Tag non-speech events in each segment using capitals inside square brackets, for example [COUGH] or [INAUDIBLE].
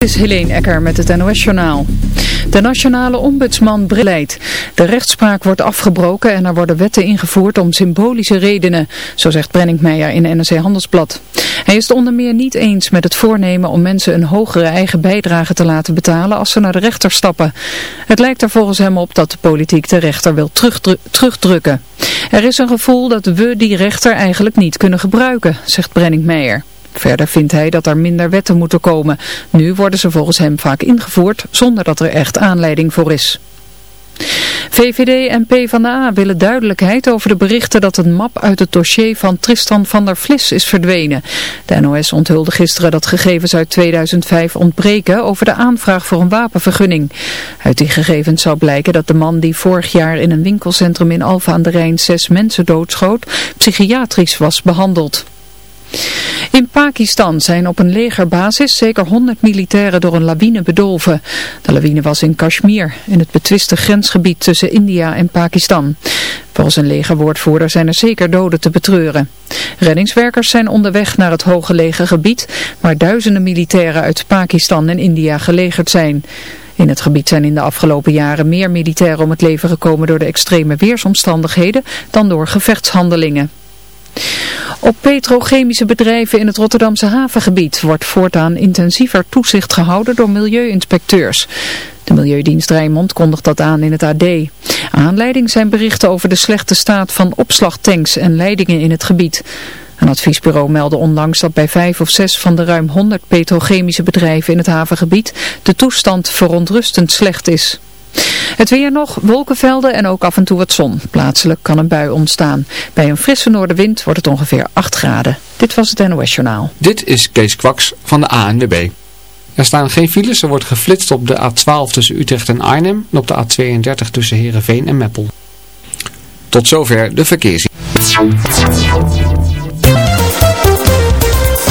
Dit is Helene Ecker met het NOS-journaal. De nationale ombudsman beleid. De rechtspraak wordt afgebroken en er worden wetten ingevoerd om symbolische redenen, zo zegt Brenning Meijer in NRC Handelsblad. Hij is het onder meer niet eens met het voornemen om mensen een hogere eigen bijdrage te laten betalen als ze naar de rechter stappen. Het lijkt er volgens hem op dat de politiek de rechter wil terugdrukken. Er is een gevoel dat we die rechter eigenlijk niet kunnen gebruiken, zegt Brenning Meijer. Verder vindt hij dat er minder wetten moeten komen. Nu worden ze volgens hem vaak ingevoerd zonder dat er echt aanleiding voor is. VVD en PvdA willen duidelijkheid over de berichten dat een map uit het dossier van Tristan van der Vlis is verdwenen. De NOS onthulde gisteren dat gegevens uit 2005 ontbreken over de aanvraag voor een wapenvergunning. Uit die gegevens zou blijken dat de man die vorig jaar in een winkelcentrum in Alfa aan de Rijn zes mensen doodschoot, psychiatrisch was behandeld. In Pakistan zijn op een legerbasis zeker 100 militairen door een lawine bedolven. De lawine was in Kashmir, in het betwiste grensgebied tussen India en Pakistan. Volgens een legerwoordvoerder zijn er zeker doden te betreuren. Reddingswerkers zijn onderweg naar het hooggelegen gebied, waar duizenden militairen uit Pakistan en India gelegerd zijn. In het gebied zijn in de afgelopen jaren meer militairen om het leven gekomen door de extreme weersomstandigheden dan door gevechtshandelingen. Op petrochemische bedrijven in het Rotterdamse havengebied wordt voortaan intensiever toezicht gehouden door milieuinspecteurs. De Milieudienst Rijnmond kondigt dat aan in het AD. Aanleiding zijn berichten over de slechte staat van opslagtanks en leidingen in het gebied. Een adviesbureau meldde onlangs dat bij vijf of zes van de ruim 100 petrochemische bedrijven in het havengebied de toestand verontrustend slecht is. Het weer nog, wolkenvelden en ook af en toe wat zon. Plaatselijk kan een bui ontstaan. Bij een frisse noordenwind wordt het ongeveer 8 graden. Dit was het NOS Journaal. Dit is Kees Kwaks van de ANWB. Er staan geen files, er wordt geflitst op de A12 tussen Utrecht en Arnhem en op de A32 tussen Heerenveen en Meppel. Tot zover de verkeers.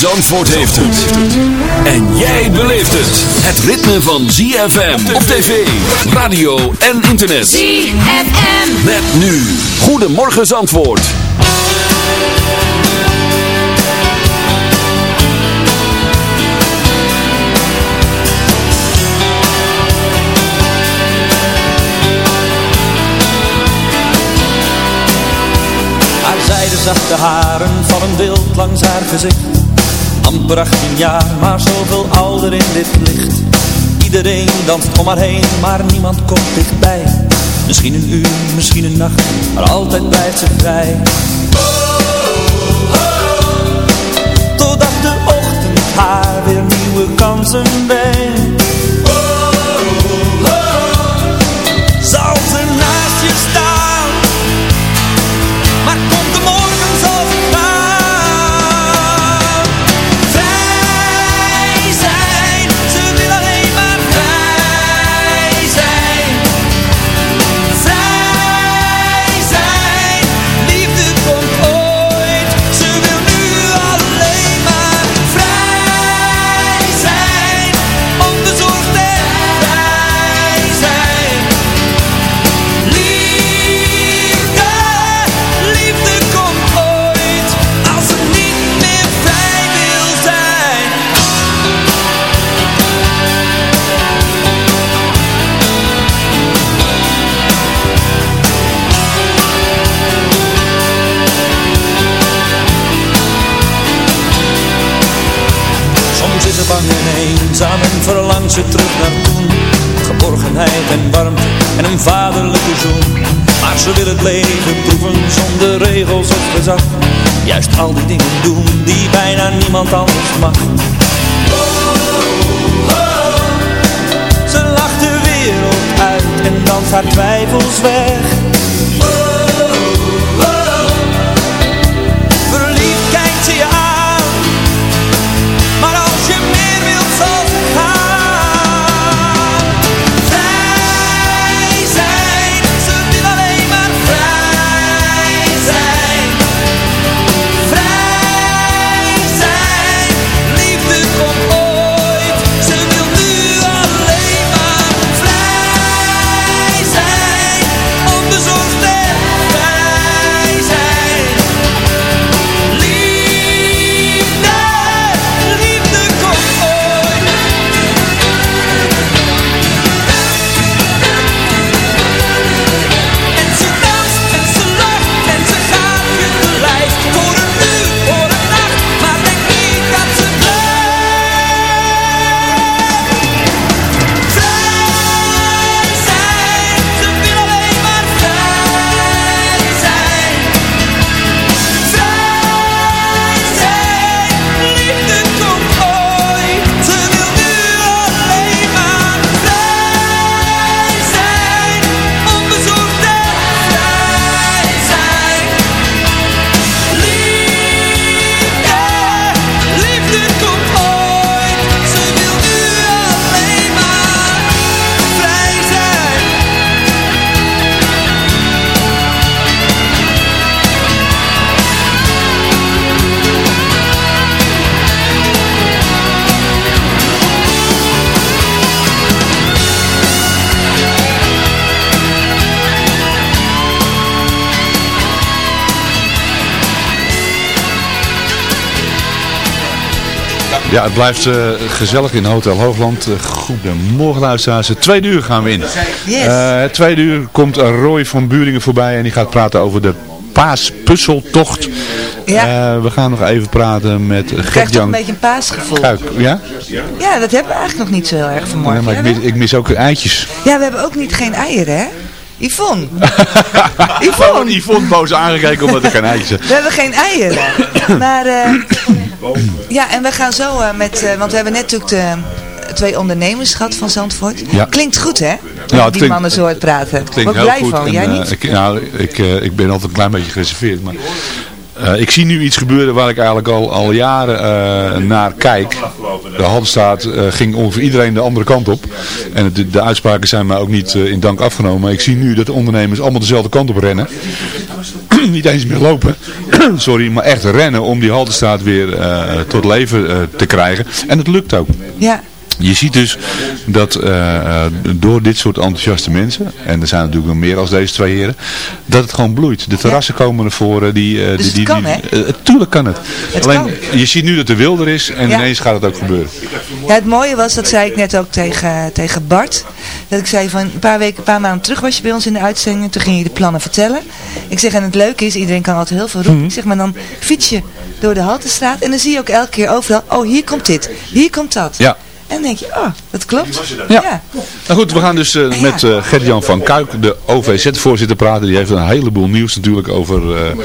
Zandvoort heeft het. En jij beleeft het. Het ritme van ZFM op tv, radio en internet. ZFM. Met nu. Goedemorgen Zandvoort. Haar zijde zachte haren vallen wild langs haar gezicht Amper 18 jaar, maar zoveel ouder in dit licht. Iedereen danst om haar heen, maar niemand komt dichtbij. Misschien een uur, misschien een nacht, maar altijd blijft ze vrij. Totdat de ochtend haar weer nieuwe kansen brengt ze terug naar toen. Geborgenheid en warmte en een vaderlijke zoen. Maar ze wil het leven proeven zonder regels of gezag. Juist al die dingen doen die bijna niemand anders mag. Oh. Ze lacht de wereld uit en dan haar twijfels weg. Het blijft eh, gezellig in Hotel Hoogland. Uh, goedemorgen luisteraars. Het tweede uur gaan we in. Eh, het tweede uur komt Roy van Buringen voorbij en die gaat praten over de paaspuzzeltocht. Ja. Eh, we gaan nog even praten met Ik krijg toch Gert-Jan een beetje een paasgevoel. Kuik. Ja? Ja, dat hebben we eigenlijk nog niet zo heel erg Nee, vanmorgen. maar ik mis, ik mis ook eitjes. Ja, we hebben ook niet geen eieren, hè? Yvonne, [LAUGHS] Yvonne! Yvonne boos aangekeken omdat er geen eitjes zijn. we hebben geen eieren. Maar, eh, ja, en we gaan zo eh, met, eh, want we hebben net natuurlijk de twee ondernemers gehad van Zandvoort. Ja. Klinkt goed, hè? het die klinkt- mannen zo hard praten. Klinkt Word heel blij goed. van, En, jij eh, niet? ik, nou, ik, eh, ik ben altijd een klein beetje gereserveerd. Maar, eh, ik zie nu iets gebeuren waar ik eigenlijk al, al jaren eh, naar kijk. De Haldenstaat eh ging ongeveer iedereen de andere kant op. En het- de, de uitspraken zijn mij ook niet eh, in dank afgenomen. Maar ik zie nu dat de ondernemers allemaal dezelfde kant op rennen. [CLEARS THROAT] niet eens meer lopen. [CLEARS THROAT] Sorry, maar echt rennen om die Haldenstaat weer eh, tot leven eh, te krijgen. En het lukt ook. Ja, Je ziet dus dat eh, eh, door dit soort enthousiaste mensen, en er zijn natuurlijk nog meer als deze twee heren, dat het gewoon bloeit. De terrassen komen ervoor. eh, Die, Dus die, het die, kan, hè? tuurlijk kan het. Het Alleen, kan. je ziet nu dat er wilder is en Ja. ineens gaat het ook gebeuren. Ja, het mooie was, dat zei ik net ook tegen, tegen Bart, dat ik zei van een paar weken, een paar maanden terug was je bij ons in de uitzending en toen ging je de plannen vertellen. Ik zeg, en het leuke is, iedereen kan altijd heel veel roepen. Mhm. Ik zeg, maar dan fiets je door de Haltestraat en dan zie je ook elke keer overal, oh hier komt dit, hier komt dat. Ja. En dan denk je, oh, dat klopt. Ja. ja. Nou goed, we gaan dus eh, met eh Gert-Jan van Kuik, de OVZ-voorzitter, praten. Die heeft een heleboel nieuws natuurlijk over, eh,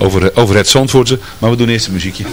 over, over het Zandvoortse. Maar we doen eerst een muziekje.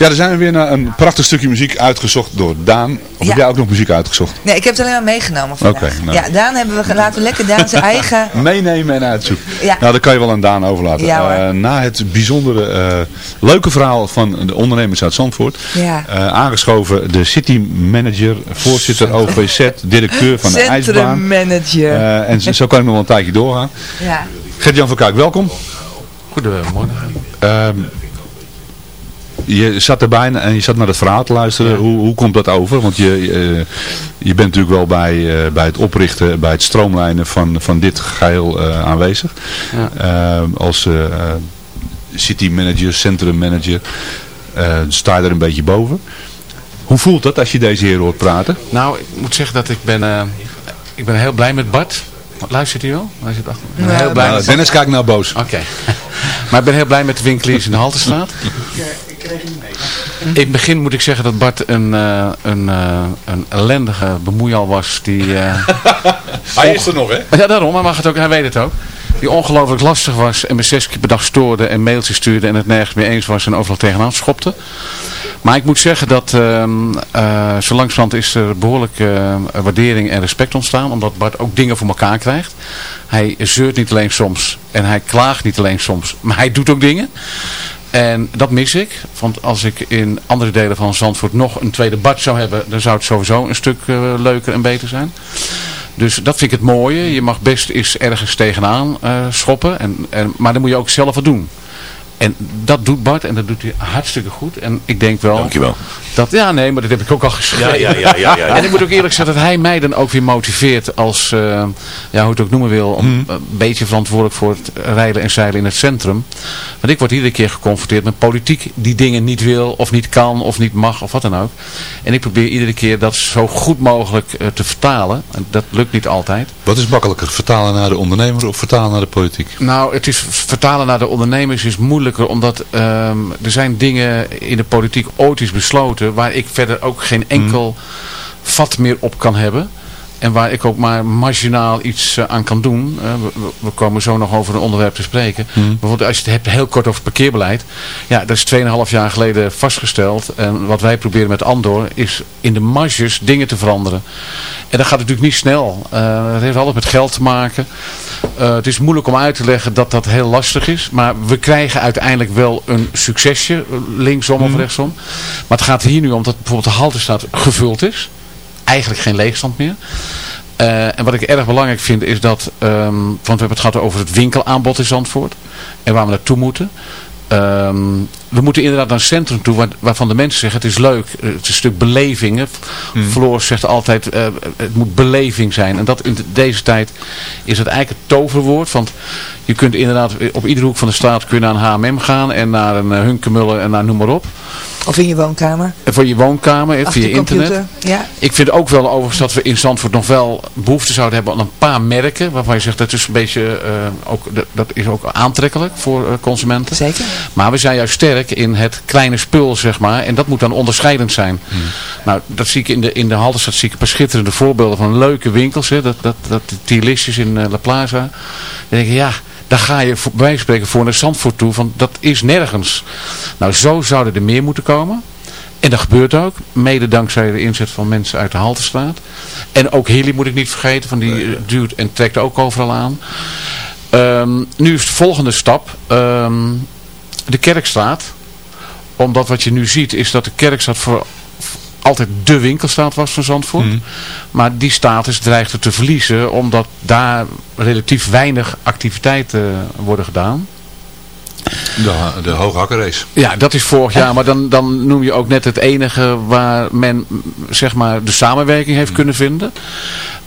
Ja, er zijn we weer naar een prachtig stukje muziek uitgezocht door Daan. Of Ja. heb jij ook nog muziek uitgezocht? Nee, ik heb het alleen maar meegenomen vandaag. Oké, nou. Ja, Daan hebben we, laten lekker Daan zijn [LAUGHS] eigen... Meenemen en uitzoeken. Ja. Nou, dat kan je wel aan Daan overlaten. Ja. Eh, na het bijzondere, eh, leuke verhaal van de ondernemers uit Zandvoort. Ja. eh, aangeschoven de city manager, voorzitter OVZ, directeur van de ijsbaan. Centrummanager. Eh, en zo, zo kan ik nog wel een tijdje doorgaan. ja. Gert-Jan van Kuik, welkom. Goedemorgen. Ehm, je zat erbij en je zat naar het verhaal te luisteren. Hoe, hoe komt dat over? Want je, eh, je bent natuurlijk wel bij, eh, bij het oprichten, bij het stroomlijnen van, van dit geheel eh, aanwezig. Ehm, als city manager, centrum manager, sta je er een beetje boven. Hoe voelt dat als je deze heer hoort praten? Nou, ik moet zeggen dat ik ben, ik ben heel blij met Bart. Luistert u wel? Hij zit achter me. Ik ben Ja, heel blij Nou, Dennis kijkt nou boos. Oké. [LAUGHS] maar ik ben heel blij met de winkeliers in de Haltestraat. [LAUGHS] In het begin moet ik zeggen dat Bart een, eh, een, eh, een ellendige bemoeial was. Die, eh, [LAUGHS] Hij is er nog, hè? ja, daarom. Hij, mag het ook, hij weet het ook. Die ongelooflijk lastig was en me zes keer per dag stoorde en mailtjes stuurde en het nergens mee eens was en overal tegenaan schopte. Maar ik moet zeggen dat ehm eh, zo langzamerhand is er behoorlijk eh, waardering en respect ontstaan. Omdat Bart ook dingen voor elkaar krijgt. Hij zeurt niet alleen soms en hij klaagt niet alleen soms. Maar hij doet ook dingen. En dat mis ik. Want als ik in andere delen van Zandvoort nog een tweede Bart zou hebben. Dan zou het sowieso een stuk eh, leuker en beter zijn. Dus dat vind ik het mooie. Je mag best eens ergens tegenaan eh, schoppen. En, en, maar dan moet je ook zelf wat doen. En dat doet Bart en dat doet hij hartstikke goed. En ik denk wel... Dankjewel. Dat, ja, nee, maar dat heb ik ook al geschreven. Ja, ja, ja, ja. En ik moet ook eerlijk zeggen dat hij mij dan ook weer motiveert als, eh, ja, hoe het ook noemen wil, om Mhm. een beetje verantwoordelijk voor het rijden en zeilen in het centrum. Want ik word iedere keer geconfronteerd met politiek die dingen niet wil, of niet kan, of niet mag, of wat dan ook. En ik probeer iedere keer dat zo goed mogelijk eh, te vertalen. En dat lukt niet altijd. Wat is makkelijker, vertalen naar de ondernemer of vertalen naar de politiek? Nou, het is vertalen naar de ondernemers is moeilijker, omdat ehm, er zijn dingen in de politiek ooit is besloten waar ik verder ook geen enkel vat meer op kan hebben. En waar ik ook maar marginaal iets eh, aan kan doen. Eh, we, komen zo nog over een onderwerp te spreken. Bijvoorbeeld als je het hebt heel kort over parkeerbeleid. Ja, dat is 2,5 jaar geleden vastgesteld. En wat wij proberen met Andor is in de marges dingen te veranderen. En dat gaat natuurlijk niet snel. Eh het heeft alles met geld te maken. Het is moeilijk om uit te leggen dat dat heel lastig is. Maar we krijgen uiteindelijk wel een succesje. Linksom of rechtsom. Maar het gaat hier nu om dat bijvoorbeeld de haltestraat gevuld is. Eigenlijk geen leegstand meer. Eh, en wat ik erg belangrijk vind is dat, ehm, want we hebben het gehad over het winkelaanbod in Zandvoort. En waar we naartoe moeten. Ehm, we moeten inderdaad naar een centrum toe waar, waarvan de mensen zeggen het is leuk. eh, Het is een stuk beleving. Hè. Floor zegt altijd eh, het moet beleving zijn. En dat in de- deze tijd is het eigenlijk het toverwoord. Want je kunt inderdaad op iedere hoek van de straat kun je naar een H&M gaan. En naar een uh, Hunkemuller en naar noem maar op. Of in je woonkamer. En voor je woonkamer, Achter via internet. computer. Ja. Ik vind ook wel overigens dat we in Zandvoort nog wel behoefte zouden hebben aan een paar merken. Waarvan je zegt dat is een beetje, eh, ook, dat- is ook aantrekkelijk voor eh, consumenten. Zeker. Maar we zijn juist sterk in het kleine spul, zeg maar. En dat moet dan onderscheidend zijn. Nou, dat zie ik in de, in de Halterstad zie ik een paar schitterende voorbeelden van leuke winkels. Hè. Dat, dat, dat Tierlistjes in eh, La Plaza. Dan denk ik, ja, daar ga je voor, bij wijze van spreken voor naar Zandvoort toe. Van, dat is nergens. Nou, zo zouden er meer moeten komen. En dat gebeurt ook. Mede dankzij de inzet van mensen uit de Haltestraat. En ook Hilly moet ik niet vergeten. Van die eh, duwt en trekt ook overal aan. Ehm, nu is de volgende stap. ehm, de Kerkstraat. Omdat wat je nu ziet is dat de Kerkstraat voor altijd de winkelstraat was van Zandvoort. Maar die status dreigt er te verliezen. Omdat daar relatief weinig activiteiten worden gedaan. De, de hooghakkerrace. Ja, dat is vorig jaar. Maar dan, dan noem je ook net het enige waar men m, zeg maar de samenwerking heeft kunnen vinden.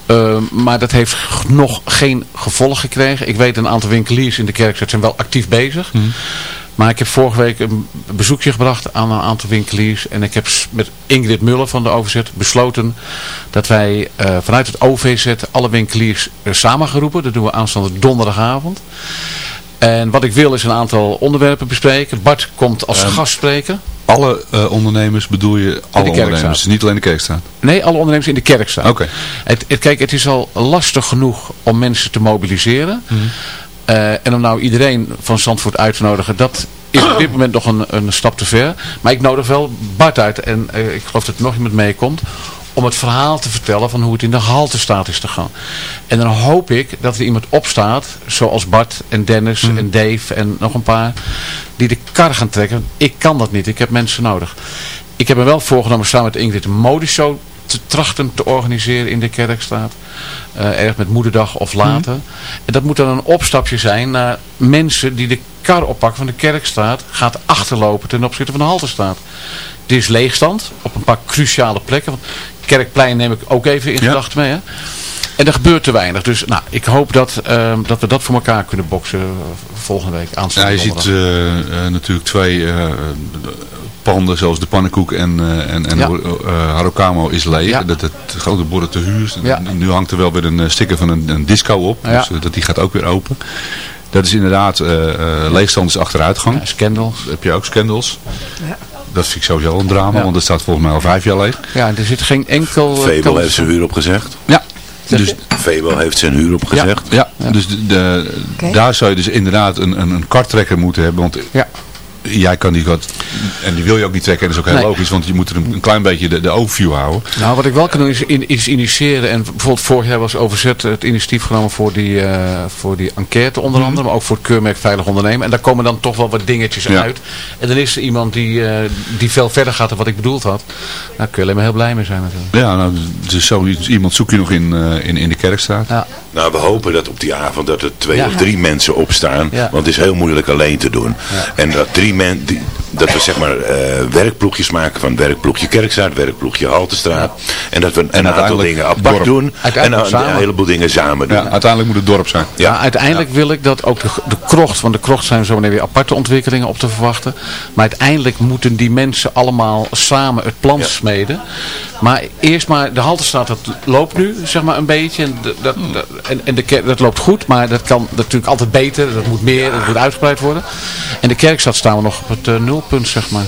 Uh, maar dat heeft nog geen gevolg gekregen. Ik weet een aantal winkeliers in de kerkstad zijn wel actief bezig. Maar ik heb vorige week een bezoekje gebracht aan een aantal winkeliers. En ik heb met Ingrid Muller van de OVZ besloten dat wij uh, vanuit het OVZ alle winkeliers uh, samengeroepen. Dat doen we aanstaande donderdagavond. En wat ik wil is een aantal onderwerpen bespreken. Bart komt als Ehm, gastspreker. Alle eh, ondernemers bedoel je alle ondernemers, niet alleen de Kerkstraat. Nee, alle ondernemers in de kerkstraat. Oké. Het, het, kijk, het is al lastig genoeg om mensen te mobiliseren. Mhm. Eh, en om nou iedereen van Zandvoort uit te nodigen, dat is op dit moment nog een, een stap te ver. Maar ik nodig wel Bart uit. En eh, ik geloof dat er nog iemand meekomt om het verhaal te vertellen van hoe het in de halte staat is te gaan. En dan hoop ik dat er iemand opstaat, zoals Bart en Dennis Mhm. en Dave en nog een paar, die de kar gaan trekken. Ik kan dat niet, ik heb mensen nodig. Ik heb me wel voorgenomen samen met Ingrid een modeshow te trachten te organiseren in de Kerkstraat. Eh erg met moederdag of later. En dat moet dan een opstapje zijn naar mensen die de kar oppakken van de Kerkstraat gaat achterlopen ten opzichte van de Haltestraat. Er is leegstand op een paar cruciale plekken. Want Kerkplein neem ik ook even in Ja. gedachten mee. Hè? En er gebeurt te weinig. Dus nou, ik hoop dat, ehm, dat we dat voor elkaar kunnen boksen eh, volgende week. Ja, Aanstaande je ziet eh, natuurlijk twee panden zoals de Pannenkoek en, eh, en, en Ja. eh, Harokamo is leeg. Ja. Dat het grote borden te huur. Ja. Nu hangt er wel weer een eh, sticker van een, een disco op. Ja. Dus dat, die gaat ook weer open. Dat is inderdaad, eh eh, leegstand is achteruitgang. Ja, scandals. Heb je ook scandals. Ja. Dat vind ik sowieso een drama, Ja. want dat staat volgens mij al vijf jaar leeg. Ja, er zit geen enkel... kans heeft zijn huur opgezegd. Ja, dus, je? Fabel heeft zijn huur opgezegd. ja, dus de, daar zou je dus inderdaad een, een, een karttrekker moeten hebben. Want Ja. Jij kan die wat, en die wil je ook niet trekken. En dat is ook heel Nee. logisch, want je moet er een, een klein beetje de, de overview houden. Nou, wat ik wel kan doen is, in, is initiëren. En bijvoorbeeld vorig jaar was OVZ het initiatief genomen voor die, eh, voor die enquête onder Mhm. andere. Maar ook voor het keurmerk Veilig Ondernemen. En daar komen dan toch wel wat dingetjes Ja. uit. En dan is er iemand die, eh, die veel verder gaat dan wat ik bedoeld had. Daar kun je alleen maar heel blij mee zijn natuurlijk. Ja, nou, dus zo iemand zoek je nog in, eh, in, in de kerkstraat. Ja. Nou, we hopen dat op die avond dat er twee Ja. of drie mensen opstaan. Ja. Want het is heel moeilijk alleen te doen. En dat drie men, die, dat we zeg maar eh, werkploegjes maken van werkploegje Kerkstraat, werkploegje Haltestraat. En dat we een aantal uiteindelijk dingen apart dorp. doen. En een, samen. heleboel dingen samen doen. Ja, uiteindelijk moet het dorp zijn. Ja. Ja, uiteindelijk wil ik dat ook de, de krocht, want de krocht zijn zo weer aparte ontwikkelingen op te verwachten. Maar uiteindelijk moeten die mensen allemaal samen het plan Ja. smeden. Maar eerst maar, de Haltestraat dat loopt nu zeg maar een beetje. En, de- dat, dat- en, en de kerk, dat loopt goed, maar dat kan natuurlijk altijd beter. Dat moet meer, dat moet uitgebreid worden. En de kerkstad staan we nog op het eh, nulpunt zeg maar.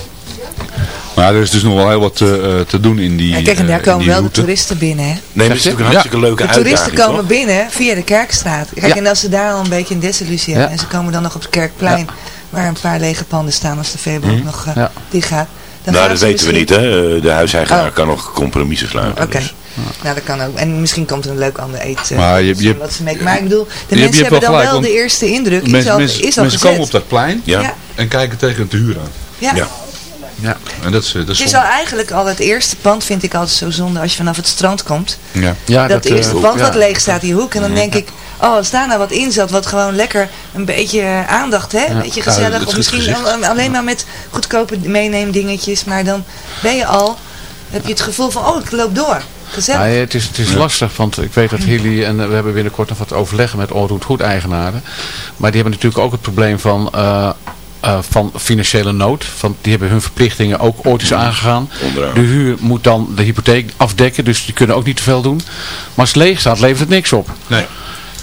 Maar er is dus nog wel heel wat eh, eh, te doen in die Ja, kijk, en daar eh, komen die wel de toeristen binnen, hè? Nee, dat is natuurlijk een hartstikke leuke De uitdaging. toeristen komen toch? binnen via de Kerkstraat. Kijk, Ja. en als ze daar al een beetje een desillusie hebben Ja. en ze komen dan nog op het Kerkplein, waar een paar lege panden staan als de Febo ook nog uh, Ja. dicht gaat. Dan Nou, dat weten we niet, hè. De huiseigenaar Oh. kan nog compromissen sluiten. Oké. dus. Nou, dat kan ook. En misschien komt er een leuk ander eten. Maar je- je- wat ze mee. Maar ik bedoel, de je mensen hebben wel dan gelijk, wel de eerste indruk. Is Mensen, al, mensen, is al mensen gezet. komen op dat plein Ja. Ja. en kijken tegen het huur aan. Ja. Ja. Ja. En dat is, eh, dat is Het is zonde. al eigenlijk al het eerste pand, vind ik altijd zo zonde, als je vanaf het strand komt. Ja. Ja, dat, eh, eerste pand ja. wat leeg staat, die hoek. En dan denk ik, oh, als daar nou wat in zat, wat gewoon lekker een beetje eh, aandacht, hè? Een beetje gezellig. of misschien al- alleen maar met goedkope meeneemdingetjes. Maar dan ben je al, heb je het gevoel van, oh, ik loop door. Gezellig. Ja, het is, het is lastig, want ik weet dat Hilly en eh, we hebben binnenkort nog wat overleggen met Onroet Goed eigenaren. Maar die hebben natuurlijk ook het probleem van, eh, eh, van financiële nood. Want die hebben hun verplichtingen ook ooit eens aangegaan. De huur moet dan de hypotheek afdekken, dus die kunnen ook niet te veel doen. Maar als het leeg staat, levert het niks op. Nee.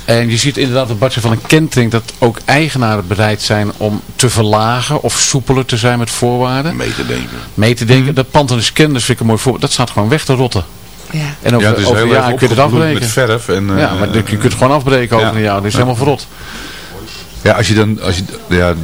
En je ziet inderdaad op Bartje van een kentering dat ook eigenaren bereid zijn om te verlagen of soepeler te zijn met voorwaarden. Mee te denken. Mee te denken. Dat pand scanners vind ik een mooi voorbeeld. Dat staat gewoon weg te rotten. Ja. En over, ja, het is over heel een erg jaar kun je het afbreken. met verf. En, eh, ja, maar je kunt het gewoon afbreken over ja. een jaar. Dat is helemaal verrot. Ja, als je dan, als je, ja,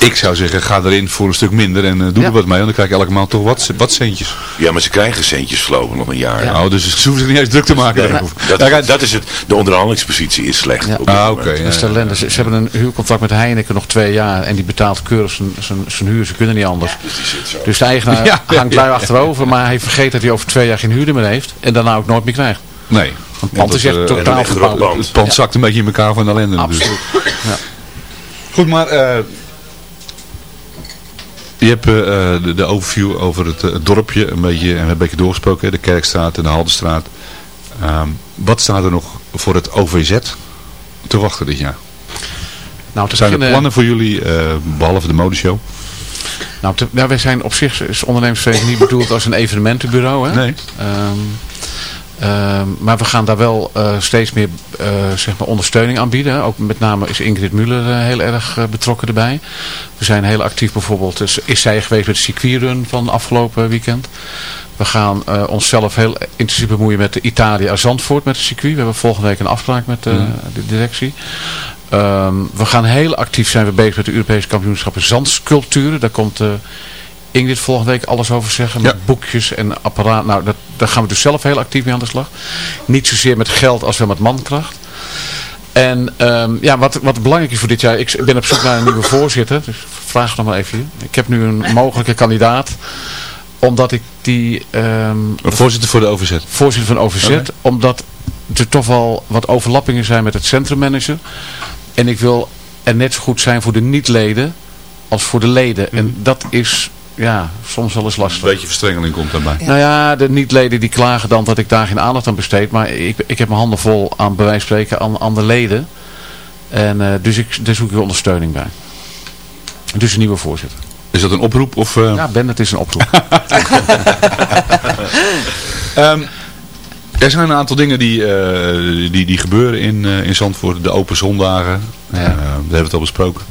ik zou zeggen, ga erin voor een stuk minder en eh, doe Ja. er wat mee. Want dan krijg je elke maand toch wat, wat centjes. Ja, maar ze krijgen centjes voorlopig nog een jaar. Nou, dus ze hoeven zich niet eens druk te maken. Nee, daarover. dat, Ja, dat is het. De onderhandelingspositie is slecht. Op Ah, oké. Dat is de ellende. Ze, ze hebben een huurcontract met Heineken nog twee jaar. En die betaalt keurig zijn, huur. Ze kunnen niet anders. Dus die zit zo. Dus de eigenaar [LAUGHS] hangt lui achterover. Maar hij vergeet dat hij over twee jaar geen huurder meer heeft. En daarna ook nooit meer krijgt. nee. Want het pand is echt eh, totaal er verbouwd. Het pand zakt een beetje in elkaar van de ellende. Absoluut. Dus. Goed, maar eh, je hebt eh, eh, de, de overview over het, eh, het dorpje een beetje, een beetje doorgesproken. De Kerkstraat en de Haldenstraat. Ehm, wat staat er nog voor het OVZ te wachten dit jaar? Nou, te Zijn er plannen voor jullie, eh, behalve de modeshow? Nou, te, wij zijn op zich is ondernemersvereniging niet bedoeld als een evenementenbureau. Hè? Nee. Ehm, ehm, maar we gaan daar wel eh, steeds meer eh, zeg maar ondersteuning aan bieden. Ook met name is Ingrid Muller eh, heel erg betrokken erbij. We zijn heel actief bijvoorbeeld, is, is zij geweest met de circuitrun van afgelopen weekend. We gaan onszelf heel intensief bemoeien met de Italië aan Zandvoort met het circuit. We hebben volgende week een afspraak met eh, de directie. Ehm, we gaan heel actief zijn we bezig met de Europese kampioenschappen zandsculpturen. Daar komt Ingrid volgende week alles over zeggen. Met boekjes en apparaat. Nou, dat, daar gaan we dus zelf heel actief mee aan de slag. Niet zozeer met geld als wel met mankracht. En ehm, ja, wat, wat belangrijk is voor dit jaar, ik ben op zoek naar een nieuwe [LAUGHS] voorzitter. Dus vraag nog maar even. Ik heb nu een mogelijke kandidaat omdat ik die... Um, voorzitter voor de overzet. Voorzitter van overzet. Omdat er toch wel wat overlappingen zijn met het centrummanager. En ik wil er net zo goed zijn voor de niet-leden als voor de leden. En mhm. dat is ja, soms wel eens lastig. Een beetje verstrengeling komt daarbij. Nou ja, de niet-leden die klagen dan dat ik daar geen aandacht aan besteed. Maar ik, ik heb mijn handen vol aan bij wijze van spreken aan, aan de leden. En uh, dus ik, daar zoek ik ondersteuning bij. Dus een nieuwe voorzitter. Is dat een oproep? Of, uh... Ja, Ben, het is een oproep. um, [LAUGHS] er zijn een aantal dingen die, uh, die, die gebeuren in, in Zandvoort. De open zondagen, ja. daar hebben we het al besproken.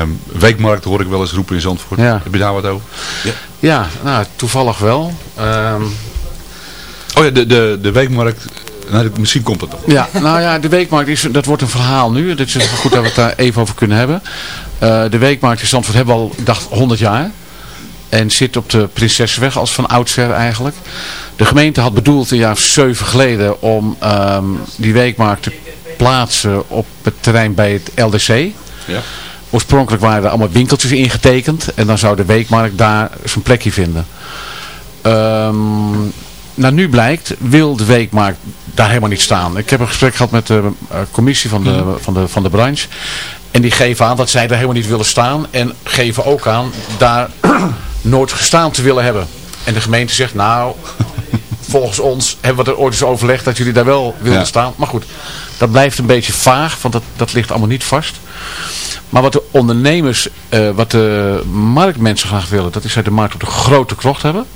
Um, weekmarkt hoor ik wel eens roepen in Zandvoort. Ja. Heb je daar wat over? Ja, ja nou, toevallig wel. Um... Oh ja, de, de, de weekmarkt nou, misschien komt het nog. Ja, nou ja, de weekmarkt is, dat wordt een verhaal nu. Het is goed dat we het daar even over kunnen hebben. Uh, de weekmarkt in Zandvoort hebben we al, ik dacht, 100 jaar. En zit op de Prinsessenweg als van oudsher eigenlijk. De gemeente had bedoeld een jaar of zeven geleden om um, die weekmarkt te plaatsen op het terrein bij het LDC. Ja. Oorspronkelijk waren er allemaal winkeltjes ingetekend. En dan zou de weekmarkt daar zijn plekje vinden. Um, nou nu blijkt, wil de weekmarkt daar helemaal niet staan. Ik heb een gesprek gehad met de uh, commissie van de, mhm. van, de, van de branche. En die geven aan dat zij daar helemaal niet willen staan. En geven ook aan daar [CLEARS THROAT] nooit gestaan te willen hebben. En de gemeente zegt, nou, volgens ons hebben we er ooit eens overlegd dat jullie daar wel willen staan. Maar goed, dat blijft een beetje vaag, want dat, dat ligt allemaal niet vast. Maar wat de ondernemers, uh, wat de marktmensen graag willen, dat is zij de markt op de grote krocht hebben.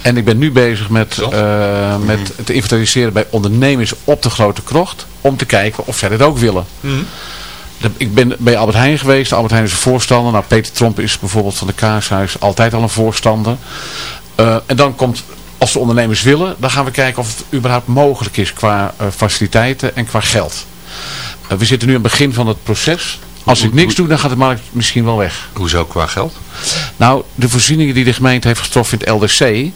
En ik ben nu bezig met, uh, met te inventariseren bij ondernemers op de grote krocht. Om te kijken of zij dat ook willen. Mm ik ben bij Albert Heijn geweest. Albert Heijn is een voorstander. Nou, Peter Tromp is bijvoorbeeld van de Kaashuis altijd al een voorstander. Uh, en dan komt, als de ondernemers willen, dan gaan we kijken of het überhaupt mogelijk is qua uh, faciliteiten en qua geld. Uh, we zitten nu aan het begin van het proces. Als ik niks doe, dan gaat de markt misschien wel weg. Hoezo qua geld? Nou, de voorzieningen die de gemeente heeft getroffen in het LDC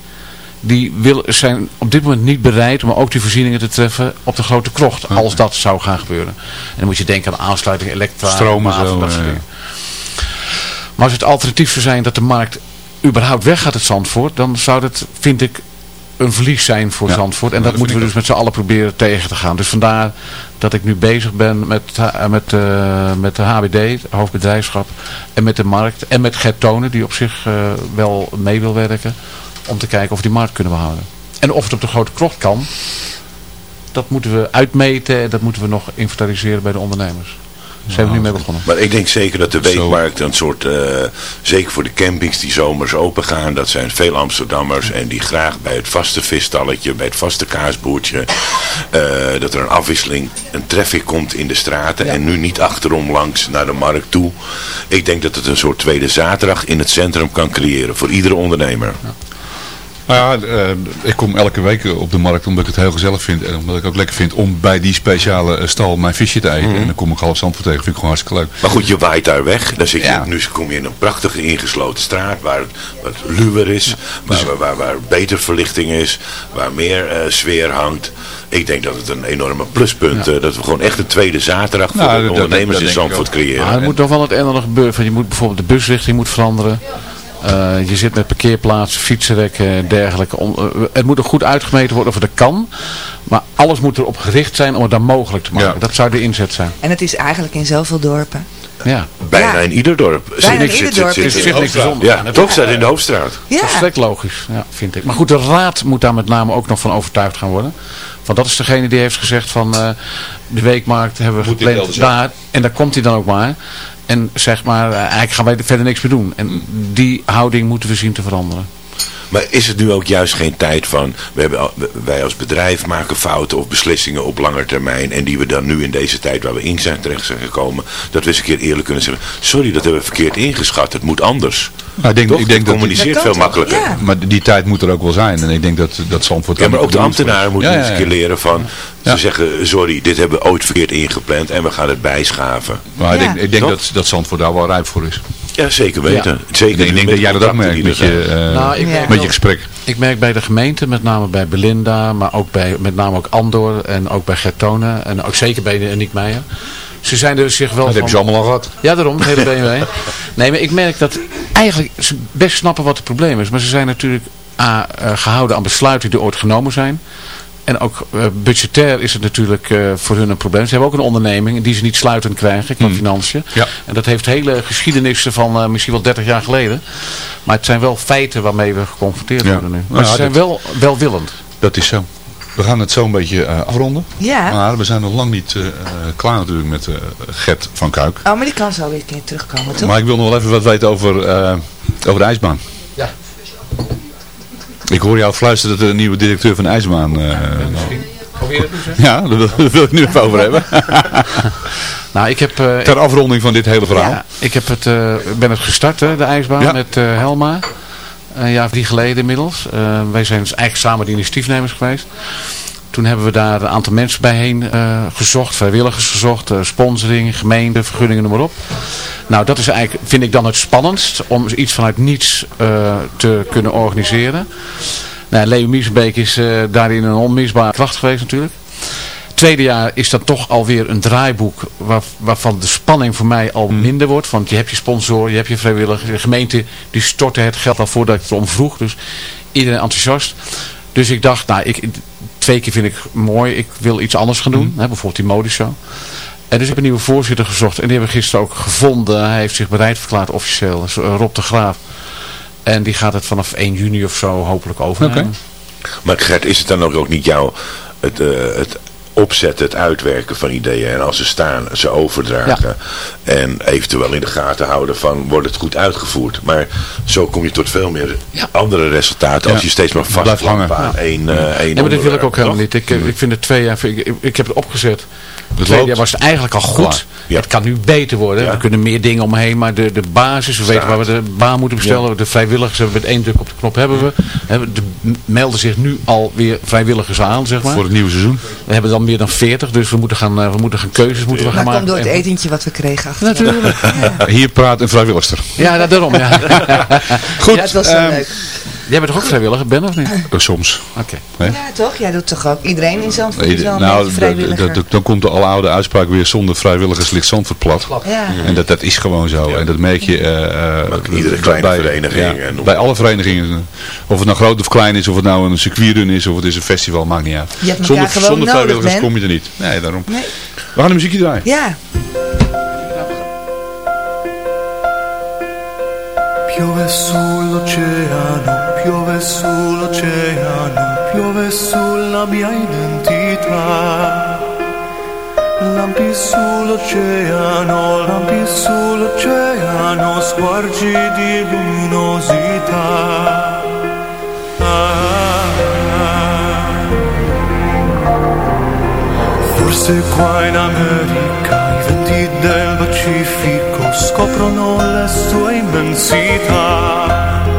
die wil, zijn op dit moment niet bereid om ook die voorzieningen te treffen op de grote krocht. Als dat zou gaan gebeuren. En dan moet je denken aan aansluiting, elektra, stromen, zo, dat soort dingen. Maar als het alternatief zou zijn dat de markt überhaupt weggaat uit Zandvoort, dan zou dat, vind ik, een verlies zijn voor Zandvoort. En dat, moeten we dus met z'n allen proberen tegen te gaan. Dus vandaar dat ik nu bezig ben met, met, uh, met de HBD, het hoofdbedrijfschap, en met de markt. En met Gert Tonen, die op zich uh, wel mee wil werken om te kijken of we die markt kunnen behouden. En of het op de grote krocht kan, dat moeten we uitmeten en dat moeten we nog inventariseren bij de ondernemers. Daar zijn we nu mee begonnen. Maar ik denk zeker dat de weekmarkt een soort, uh, zeker voor de campings die zomers open gaan, dat zijn veel Amsterdammers en die graag bij het vaste visstalletje, bij het vaste kaasboertje, uh, dat er een afwisseling, een traffic komt in de straten en nu niet achterom langs naar de markt toe. Ik denk dat het een soort tweede zaterdag in het centrum kan creëren voor iedere ondernemer. Ja. Nou ja, uh, ik kom elke week op de markt omdat ik het heel gezellig vind. En omdat ik ook lekker vind om bij die speciale eh, stal mijn visje te eten. Mhm. En dan kom ik half zand voor tegen. Vind ik gewoon hartstikke leuk. Maar goed, je waait daar weg. Dan zit je, Nu kom je in een prachtige ingesloten straat waar het luwer is. Waar, dus- waar, waar, beter verlichting is. Waar meer uh, sfeer hangt. Ik denk dat het een enorme pluspunt is. dat we gewoon echt een tweede zaterdag voor nou, de ondernemers in Zandvoort creëren. Maar er moet toch wel het ene nog gebeuren. Je moet bijvoorbeeld de busrichting moet veranderen. Uh, je zit met parkeerplaatsen, fietsenrekken en dergelijke. Om, uh, het moet er goed uitgemeten worden of het kan. Maar alles moet erop gericht zijn om het dan mogelijk te maken. Dat zou de inzet zijn. En het is eigenlijk in zoveel dorpen. Ja. Bijna in ieder dorp. Bijna in ieder dorp. Zit, zit, zit niks bijzonder. Ja, toch staat in de hoofdstraat. Ja. Dat is logisch, ja, vind ik. Maar goed, de raad moet daar met name ook nog van overtuigd gaan worden. Want dat is degene die heeft gezegd van uh, de weekmarkt hebben we gepland daar. En daar komt hij dan ook maar. En zeg maar, eh, eigenlijk gaan wij er verder niks meer doen. En die houding moeten we zien te veranderen. Maar is het nu ook juist geen tijd van, we hebben, wij als bedrijf maken fouten of beslissingen op lange termijn en die we dan nu in deze tijd waar we in zijn terecht zijn gekomen, dat we eens een keer eerlijk kunnen zeggen, sorry dat hebben we verkeerd ingeschat, het moet anders. Nou, ik denk, Toch? ik denk Het dat communiceert Dat veel makkelijker. Ja. Maar die tijd moet er ook wel zijn. En ik denk dat, dat Zandvoort... Ja, maar ook de ambtenaren moeten Ja, eens ja, een keer leren van, Ja. ze zeggen, sorry, dit hebben we ooit verkeerd ingepland en we gaan het bijschaven. Maar ik denk, ik denk dat, dat Zandvoort daar wel rijp voor is. Ja, zeker weten. Ja. Zeker Ik denk, ik denk met dat jij dat ook merkt met je, eh, Nou, ik Ja. merk met wel- je gesprek. Ik merk bij de gemeente, met name bij Belinda, maar ook bij, met name ook Andor en ook bij Gertone en ook zeker bij de Nick Meijer. Ze zijn er zich wel Dat hebben ze van... allemaal al gehad. Ja, daarom, de hele BMW. [LAUGHS] Nee, maar ik merk dat eigenlijk ze best snappen wat het probleem is. Maar ze zijn natuurlijk A, eh, gehouden aan besluiten die ooit genomen zijn. En ook eh, budgetair is het natuurlijk eh, voor hun een probleem. Ze hebben ook een onderneming die ze niet sluitend krijgen qua financiën. Ja. En dat heeft hele geschiedenissen van eh, misschien wel 30 jaar geleden. Maar het zijn wel feiten waarmee we geconfronteerd Ja. worden nu. Maar Nou, ze zijn dat- wel welwillend. Dat is zo. We gaan het zo een beetje eh, afronden. Ja. Maar we zijn nog lang niet klaar natuurlijk met eh, Gert van Kuik. Oh, maar die kan zo weer een keer terugkomen, toch? Maar ik wil nog wel even wat weten over, eh, over de ijsbaan. Ja. Ik hoor jou fluisteren dat de nieuwe directeur van ijsbaan... Probeer het dus, ja, daar wil, daar wil ik nu even over hebben. [LAUGHS] Nou, ik heb... eh, Ter afronding van dit hele verhaal. Ja, ik heb het, eh, ben het gestart, hè, de ijsbaan, Ja. met Helma. Een jaar of drie geleden inmiddels. Wij zijn dus eigenlijk samen de initiatiefnemers geweest. Toen hebben we daar een aantal mensen bijheen eh, gezocht, vrijwilligers gezocht, eh, sponsoring, gemeente, vergunningen, noem maar op. Nou, dat is eigenlijk, vind ik dan het spannendst, om iets vanuit niets eh, te kunnen organiseren. Nou, Leo Miesbeek is daarin een onmisbare kracht geweest natuurlijk. Tweede jaar is dat toch alweer een draaiboek waar, waarvan de spanning voor mij al minder wordt. Want je hebt je sponsor, je hebt je vrijwilliger. De gemeente die stortte het geld al voordat ik het om vroeg. Dus iedereen enthousiast. Dus ik dacht, nou, ik, twee keer vind ik mooi. Ik wil iets anders gaan doen. Hè, bijvoorbeeld die modeshow. En dus ik heb een nieuwe voorzitter gezocht. En die hebben we gisteren ook gevonden. Hij heeft zich bereid verklaard officieel. Eh, Rob de Graaf. En die gaat het vanaf 1 juni of zo hopelijk overnemen. Maar Gert, is het dan ook, ook niet jouw het, eh, het opzetten, het uitwerken van ideeën en als ze staan, ze overdragen en eventueel in de gaten houden van wordt het goed uitgevoerd. Maar zo kom je tot veel meer andere resultaten als je steeds maar vast Blijft hangen. aan één, eh, één Ja, maar dit wil ik ook helemaal niet. Ik, eh, ik vind het twee jaar, ik, ik, heb het opgezet. Het tweede jaar was het eigenlijk al goed. Ja. Het kan nu beter worden. Ja. We kunnen meer dingen omheen, maar de, de basis, we weten waar we de baan moeten bestellen. De vrijwilligers hebben we met één druk op de knop hebben we. De, melden zich nu alweer vrijwilligers aan, zeg maar. Voor het nieuwe seizoen. We hebben dan meer dan 40, dus we moeten gaan, eh, we moeten gaan keuzes moeten we gaan Maar maken. komt door het En- etentje wat we kregen achteraf. Natuurlijk. Hier praat een vrijwilligster. Ja, dat- daarom. Ja. Goed. [LAUGHS] Ja, het was zo ehm, leuk. Jij bent toch ook vrijwilliger, Ben of niet? eh, soms. Oké. Ja, toch? Jij doet toch ook? Iedereen in Zandvoort is wel nou, vrijwilliger. dan komt de aloude uitspraak weer zonder vrijwilligers ligt Zandvoort plat. Ja. En dat, dat is gewoon zo. En dat merk je eh, eh, Maar iedere kleine bij, vereniging ja, en noem- bij alle verenigingen. Of het nou groot of klein is, of het nou een circuitrun is, of het is een festival, maakt niet uit. Je hebt elkaar Zonder, zonder nodig, vrijwilligers Ben. kom je er niet. Nee, daarom. Nee. We gaan een muziekje draaien. Ja. Piove sull'oceano, piove sull'oceano, piove sulla mia identità. Lampi sull'oceano, lampi sull'oceano, squarci di luminosità. Forse qua in America i venti del Pacifico scoprono la sua immensità.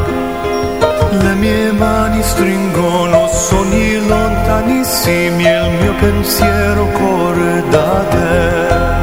Le mie mani stringono sogni lontanissimi il mio pensiero corre da te.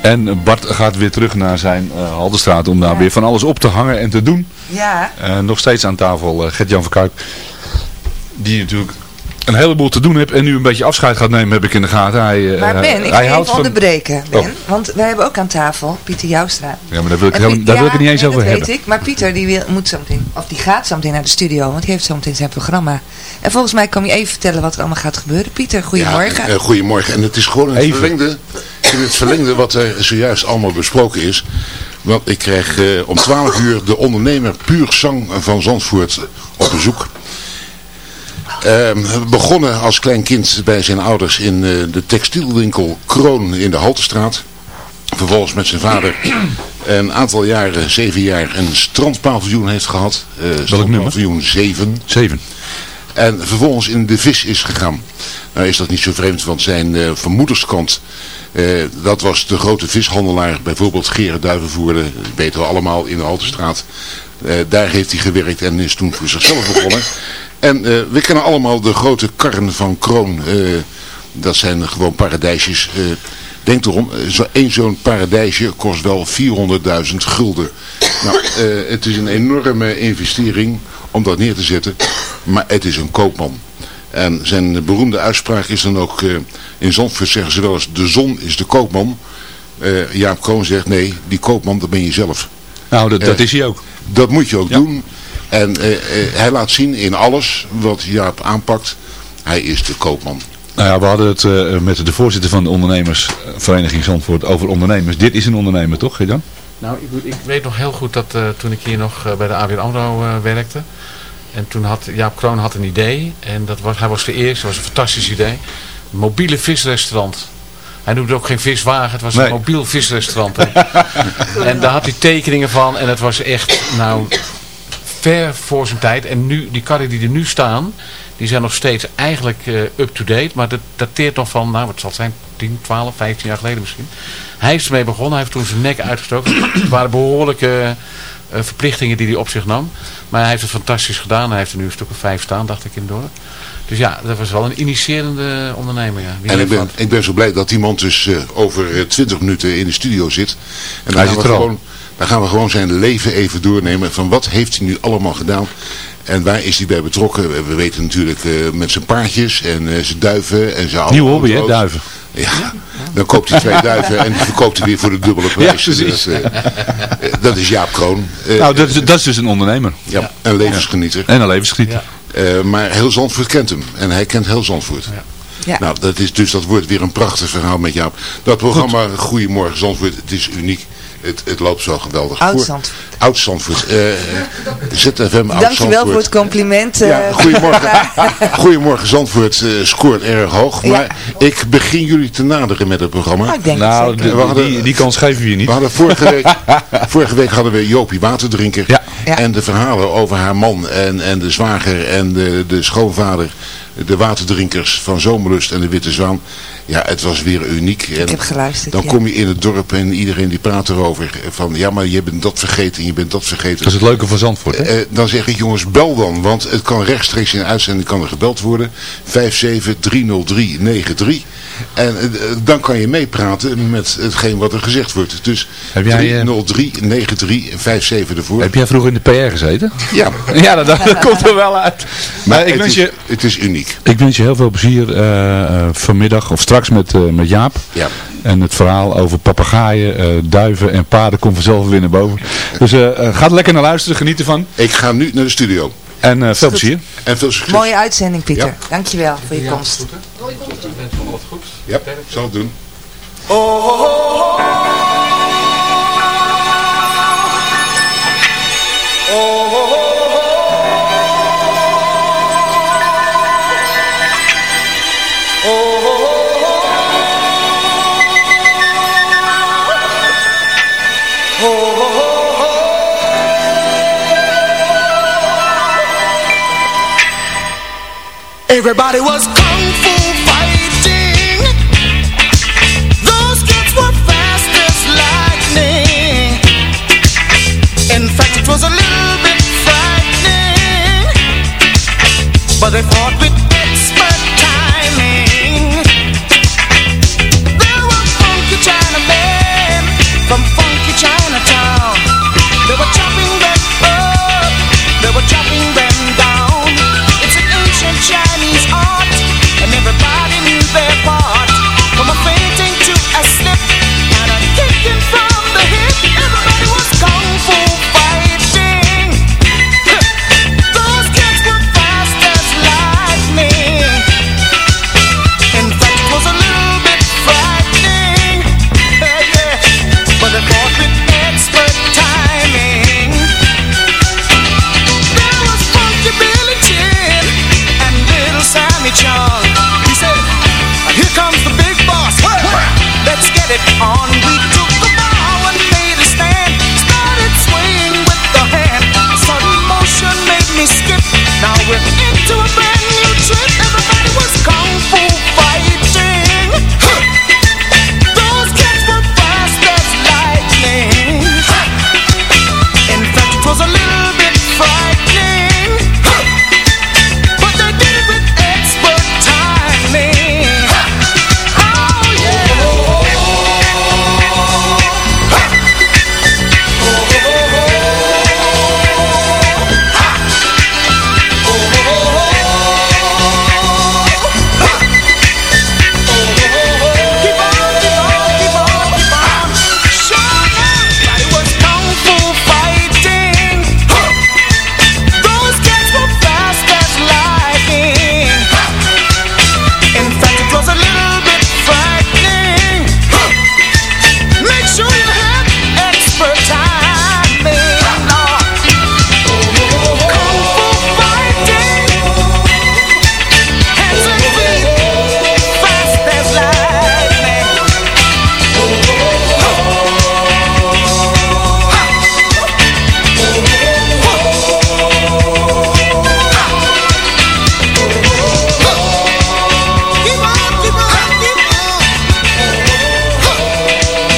En Bart gaat weer terug naar zijn uh, Haldenstraat om daar weer van alles op te hangen en te doen. Ja. Eh, nog steeds aan tafel uh, Gert-Jan van Kuik. Die natuurlijk een heleboel te doen heeft en nu een beetje afscheid gaat nemen, heb ik in de gaten. Hij, eh, Maar Ben, ik hij ga houdt even van... onderbreken, Ben. Oh. Want wij hebben ook aan tafel Pieter Joustra. Ja, maar daar wil ik, helemaal- Piet- daar wil ik het niet eens nee, over dat hebben. weet ik. Maar Pieter die wil, moet zo meteen, of die gaat zo meteen naar de studio, want die heeft zo meteen zijn programma. En volgens mij kan je even vertellen wat er allemaal gaat gebeuren. Pieter, goedemorgen. Ja, eh, goedemorgen. En het is gewoon het, Even. verlengde, in het verlengde wat er zojuist allemaal besproken is. Want ik kreeg eh, om 12 uur de ondernemer Puur Sang van Zandvoort op bezoek. Ehm, begonnen als klein kind bij zijn ouders in eh, de textielwinkel Kroon in de Haltestraat. Vervolgens met zijn vader een aantal jaren, zeven jaar, een strandpaviljoen heeft gehad. Uh, strandpaviljoen 7. 7. En vervolgens in de vis is gegaan. Nou is dat niet zo vreemd, want zijn uh, vermoederskant, uh, dat was de grote vishandelaar, bijvoorbeeld Gerard Duivenvoerde, dat weten we allemaal in de Haltestraat. Uh, daar heeft hij gewerkt en is toen voor zichzelf begonnen. En we kennen allemaal de grote karren van Kroon. Dat zijn gewoon paradijsjes. Denk erom, één zo'n paradijsje kost wel 400.000 gulden. Nou, het is een enorme investering om dat neer te zetten. Maar het is een koopman. En zijn beroemde uitspraak is dan ook, uh, in Zandvoort zeggen ze wel eens, de zon is de koopman. Uh, Jaap Kroon zegt, nee, die koopman, dat ben je zelf. Nou, dat, dat is hij ook. Dat moet je ook ja. doen. En uh, uh, hij laat zien in alles wat Jaap aanpakt. Hij is de koopman. Nou ja, we hadden het uh, met de voorzitter van de ondernemersvereniging Zandvoort over ondernemers. Dit is een ondernemer, toch, Gedan? Nou, ik, ik, weet nog heel goed dat uh, toen ik hier nog uh, bij de AWR AMRO uh, werkte. En toen had Jaap Kroon had een idee. En dat was, hij was de eerste, dat was een fantastisch idee. Een mobiele visrestaurant. Hij noemde ook geen viswagen, het was nee. een mobiel visrestaurant. [LAUGHS] en daar had hij tekeningen van. En het was echt, nou, ver voor zijn tijd. En nu, die karren die er nu staan, die zijn nog steeds eigenlijk uh, up-to-date. Maar dat dateert nog van, nou wat zal het zijn, 10, 12, 15 jaar geleden misschien. Hij is ermee begonnen, hij heeft toen zijn nek uitgestoken. het waren behoorlijke uh, verplichtingen die hij op zich nam. Maar hij heeft het fantastisch gedaan. Hij heeft er nu een stuk of vijf staan, dacht ik in het dorp. Dus ja, dat was wel een initiërende ondernemer. Ja. En ik ben, ik ben zo blij dat die man dus uh, over 20 minuten in de studio zit. En dan gaan, we gewoon, dan gaan we gewoon zijn leven even doornemen. Van wat heeft hij nu allemaal gedaan? En waar is hij bij betrokken? We weten natuurlijk uh, met zijn paardjes en uh, zijn duiven en zijn Nieuw hobby, hè, duiven. Ja, dan koopt hij twee duiven en die verkoopt hij weer voor de dubbele prijs. Ja, precies. Dat, uh, dat is Jaap Kroon. nou, dat is, dat is dus een ondernemer. Ja, een levensgenieter. Ja. En een levensgenieter. Ja. maar heel Zandvoort kent hem. En hij kent heel Zandvoort. Ja. Ja. Nou, dat is, dus dat wordt weer een prachtig verhaal met Jaap. Dat programma Goed. Goedemorgen Zandvoort, het is uniek. Het, het loopt zo geweldig. Oud-Zandvoort. Oud-Zandvoort. Uh, ZFM Dankjewel voor het compliment. Uh, ja, goedemorgen. goedemorgen [LAUGHS] Zandvoort uh, scoort erg hoog. Maar ja. ik begin jullie te naderen met het programma. Oh, ik denk nou, de, we hadden, die, die kans geven we je niet. We hadden vorige, week, [LAUGHS] vorige week hadden we Jopie Waterdrinker. Ja. Ja. En de verhalen over haar man en, en de zwager en de, de schoonvader. De waterdrinkers van Zomerlust en de Witte Zwaan. Ja, het was weer uniek. En Ik heb geluisterd, Dan ja. kom je in het dorp en iedereen die praat erover. Van ja, maar je bent dat vergeten en je bent dat vergeten. Dat is het leuke van Zandvoort, hè? Eh, dan zeg ik jongens, bel dan. Want het kan rechtstreeks in de uitzending kan er gebeld worden. 5730393. En eh, dan kan je meepraten met hetgeen wat er gezegd wordt. Dus Heb jij, eh, 30393 en 57 ervoor. Heb jij vroeger in de PR gezeten? Ja. [LAUGHS] Ja, dat, dat komt er wel uit. Maar ik het, wens is, je... het is uniek. Ik wens je heel veel plezier eh, vanmiddag of straks met, met Jaap. Ja. En het verhaal over papegaaien, duiven en paarden komt vanzelf weer naar boven. Dus ga er lekker naar luisteren, geniet ervan. Ik ga nu naar de studio. En eh, veel plezier. En veel succes. Mooie uitzending, Pieter. Ja. Dankjewel voor je komst. Ja, zal het doen. Everybody was kung fu fighting. Those kids were fast as lightning. In fact, it was a little bit frightening. But they fought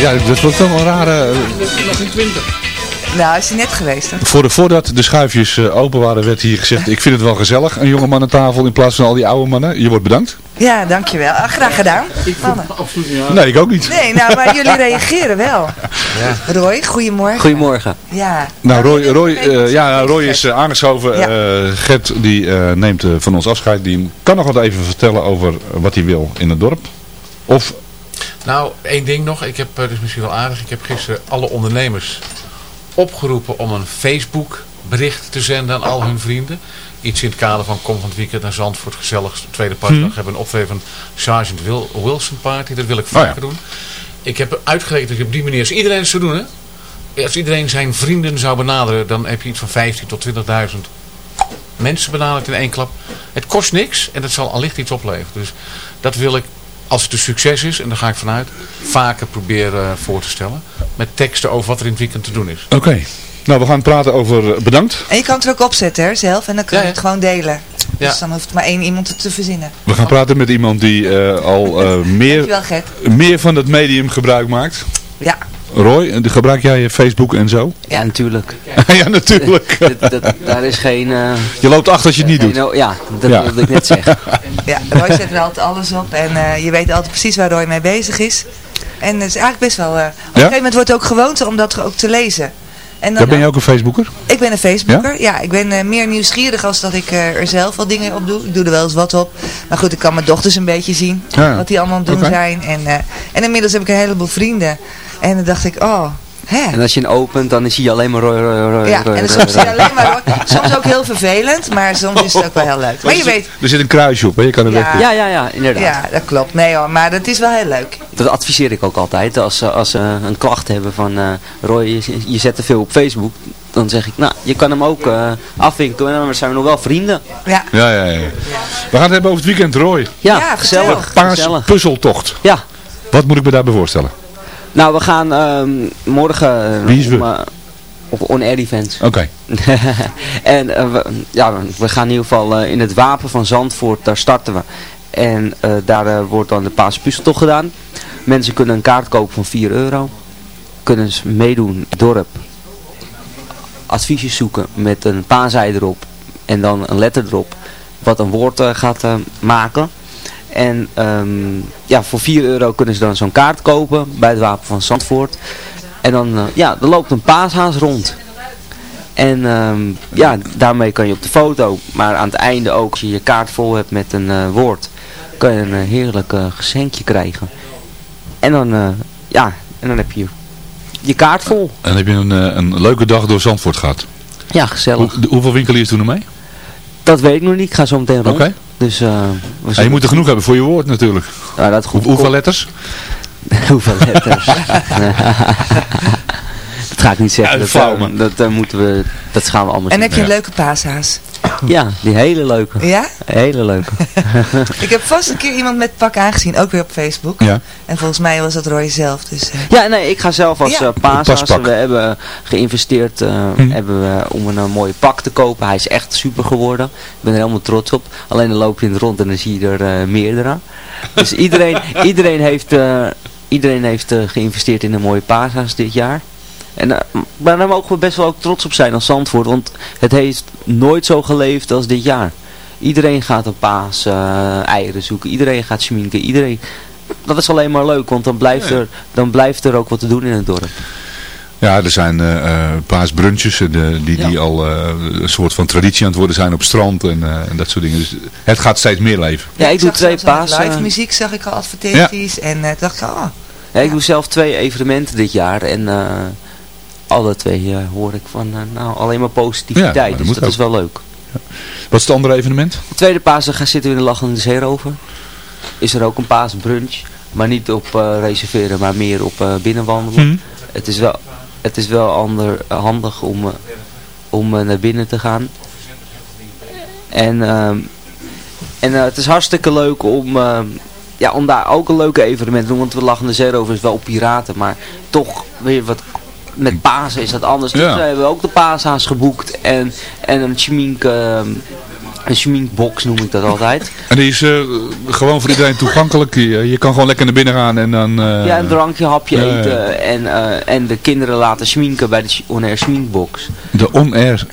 Ja, dat wordt wel een rare... eh, Nou, is hij net geweest, hè? Voor de, voordat de schuifjes eh, open waren, werd hier gezegd... Ik vind het wel gezellig, een jonge man aan tafel in plaats van al die oude mannen. Je wordt bedankt. Ja, dankjewel. Ah, graag gedaan. Mannen. Nee, ik ook niet. Nee, nou, maar [LAUGHS] jullie reageren wel. Roy, goedemorgen. Goedemorgen. Ja. Nou, Roy, Roy, eh, ja, Roy is eh, aangeschoven. Ja. Eh, Gert die eh, neemt van ons afscheid. Die kan nog wat even vertellen over wat hij wil in het dorp. Of, Nou, één ding nog. Ik heb, eh, dus misschien wel aardig, ik heb gisteren alle ondernemers opgeroepen om een Facebook bericht te zenden aan al hun vrienden. Iets in het kader van kom van het weekend naar Zandvoort, gezellig, tweede partdag. Hmm. hebben een optreden van Sergeant Wil Wilson Party. Dat wil ik vaker Oh ja. doen. Ik heb uitgerekend dat je op die manier, als iedereen het zou doen hè. Als iedereen zijn vrienden zou benaderen, dan heb je iets van 15 tot 20.000 mensen benaderd in één klap. Het kost niks en dat zal allicht iets opleveren. Dus dat wil ik, als het een succes is, en daar ga ik vanuit, vaker proberen voor te stellen. Met teksten over wat er in het weekend te doen is. oké. Nou, we gaan praten over eh, bedankt. En je kan het er ook opzetten, hè, zelf. En dan kan Ja, je ja. het gewoon delen. Dus dan hoeft maar één iemand het te verzinnen. We gaan praten met iemand die eh, al eh, [LAUGHS] meer, meer van dat medium gebruik maakt. Ja. Roy, gebruik jij Facebook en zo? [LAUGHS] Ja, natuurlijk. ja, natuurlijk. [LAUGHS] Dat, dat- daar is geen... eh, Je loopt achter als je het niet doet. ja, dat Ja. wilde ik net zeggen. [LAUGHS] Ja, Roy zet er altijd alles op en eh, je weet altijd precies waar Roy mee bezig is. En het is eigenlijk best wel... eh, op een gegeven moment wordt het ook gewoonte om dat ook te lezen. En Ja, ben je ook een Facebooker? Ik ben een Facebooker, ja. ik ben eh, meer nieuwsgierig als dat ik eh, er zelf wel dingen op doe. Ik doe er wel eens wat op. Maar goed, ik kan mijn dochters een beetje zien. Ja. Wat die allemaal aan het doen zijn. En, eh, en inmiddels heb ik een heleboel vrienden. En dan dacht ik, oh, hè. En als je hem opent, dan zie je alleen maar Roy, Ja, en soms zie je Roy. alleen maar. Soms ook heel vervelend, maar soms is het ook wel heel leuk. Maar je weet, Er zit een kruisje op, hè? je kan er Ja. weg. Ja, ja, ja, inderdaad. ja, dat klopt. Nee hoor, maar dat is wel heel leuk. Dat adviseer ik ook altijd. Als ze als, ze een klacht hebben van eh, Roy, je, je zet te veel op Facebook. Dan zeg ik, nou, je kan hem ook eh afwinkelen. En dan zijn we nog wel vrienden. Ja. Ja, ja, ja. We gaan het hebben over het weekend, Roy. Ja, Ja, gezellig. gezellig. Paas gezellig. puzzeltocht. Ja. Wat moet ik me daarbij voorstellen? Nou, we gaan ehm, morgen eh, Wie is om, eh, op On Air Events. Oké. [LAUGHS] en eh, we, ja, we gaan in ieder geval in het Wapen van Zandvoort, daar starten we. En daar wordt dan de paaspuzzeltocht gedaan. Mensen kunnen een kaart kopen van 4 euro. Kunnen ze meedoen, dorp. Adviesjes zoeken met een paasei erop. En dan een letter erop. Wat een woord gaat maken. En ehm, ja, voor 4 euro kunnen ze dan zo'n kaart kopen bij het Wapen van Zandvoort. En dan, eh, ja, er loopt een paashaas rond. En ehm, ja, daarmee kan je op de foto, maar aan het einde ook, als je je kaart vol hebt met een eh, woord, kan je een eh, heerlijk geschenkje krijgen. En dan, ja, en dan heb je je kaart vol. En heb je een, een leuke dag door Zandvoort gehad. Ja, gezellig. Hoe- hoeveel winkeliers doen er mee? Dat weet ik nog niet, ik ga zo meteen rond. Oké. Dus, eh, je moet er genoeg hebben voor je woord natuurlijk. Ja, dat Hoe- goed. [LAUGHS] hoeveel letters? Hoeveel letters? [LAUGHS] dat ga ik niet zeggen. Ja, dat, flauw, eh, dat, eh, moeten we, dat gaan we allemaal En zien. heb je een leuke paashaas? Ja, die hele leuke. Ja? Hele leuke. [LAUGHS] Ik heb vast een keer iemand met pak aangezien, ook weer op Facebook. Ja. En volgens mij was dat Roy zelf. Dus, eh, Ja, nee, ik ga zelf als Ja. eh. Paspak. We hebben geïnvesteerd eh, Hm. hebben we om een, mooie pak te kopen. Hij is echt super geworden. Ik ben er helemaal trots op. Alleen dan loop je in het rond en dan zie je er eh, meerdere. Dus iedereen, [LAUGHS] iedereen heeft, eh, iedereen heeft eh, geïnvesteerd in een mooie paashaas dit jaar. En eh, maar daar mogen we best wel ook trots op zijn als Zandvoort. Want het heeft nooit zo geleefd als dit jaar. Iedereen gaat een paas eh, eieren zoeken. Iedereen gaat schminken. Iedereen... Dat is alleen maar leuk, want dan blijft, er, dan blijft er ook wat te doen in het dorp. Ja, er zijn eh eh, paasbrunches eh, de, die, die al eh, een soort van traditie aan het worden zijn op strand en, eh, en dat soort dingen. Dus het gaat steeds meer leven. Ja, ik doe twee paas. Live muziek zag ik al advertenties. En eh, dacht ik, oh, ja, ik doe zelf twee evenementen dit jaar en eh, alle twee eh, hoor ik van eh, nou, alleen maar Ja, positiviteit. maar dat dus dat ook. is wel leuk. Wat is het andere evenement? De tweede paasdag gaan zitten we in de Lachende Zeerover. Is er ook een paasbrunch, maar niet op eh, reserveren, maar meer op binnenwandelen. Hm. Het is wel, het is wel ander, handig om, om naar binnen te gaan. En, ehm, en het is hartstikke leuk om, ehm, ja, om daar ook een leuke evenement te doen. Want we lachen de Zeerover is wel piraten, maar toch weer wat... Met Pasen is dat anders. Dus Ja. we hebben ook de paashaas geboekt. En, en een schmink, ehm, een schminkbox noem ik dat altijd. En die is eh, gewoon voor iedereen toegankelijk. Je, je kan gewoon lekker naar binnen gaan en dan... eh, ja, een drankje, hapje ja, ja. eten. En, eh, en de kinderen laten schminken bij de on-air schminkbox. De on-air [LAUGHS]